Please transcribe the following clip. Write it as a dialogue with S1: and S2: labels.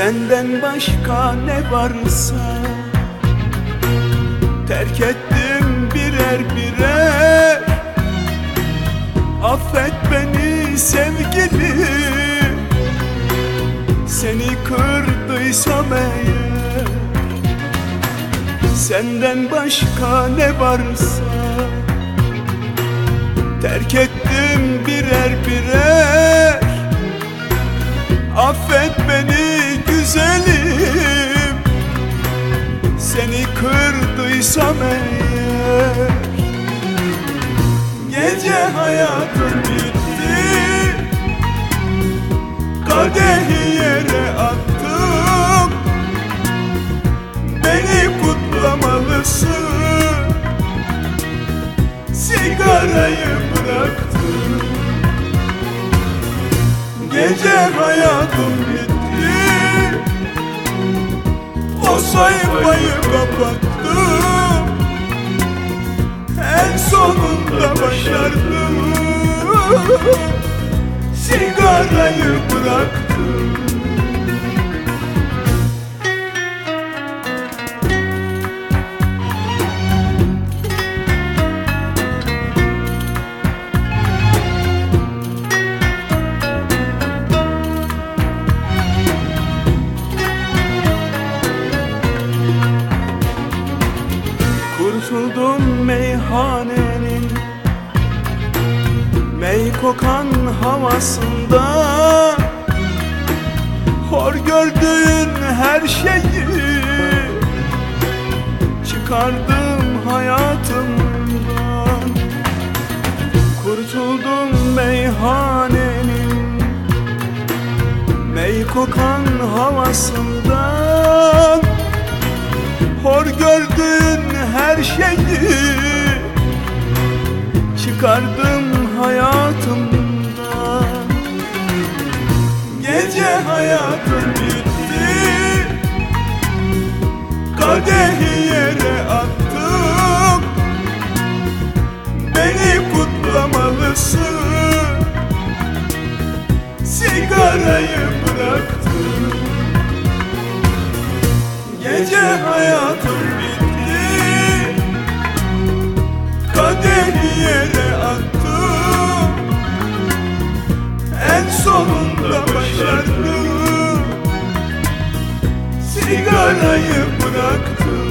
S1: Senden başka ne varsa Terk ettim birer birer Affet beni sevgilim Seni kırdıysam eğer Senden başka ne varsa Terk ettim birer birer Affet beni güzelim. Seni kırdıysam eğer Gece hayatım bitti. Kadehi yere attım. Beni kutlamalısın. Sigarayı bıraktım. Gece hayatım O sayfayı kapattım. En sonunda başardım. Sigarayı bıraktım Kurtuldum meyhanenin. Mey kokan havasında. Hor gördüğün her şeyi Çıkardım hayatımdan. Kurtuldum meyhanenin. Mey kokan havasından Çıkardım hayatımdan. Gece hayatım sonunda başardım Sigarayı bıraktım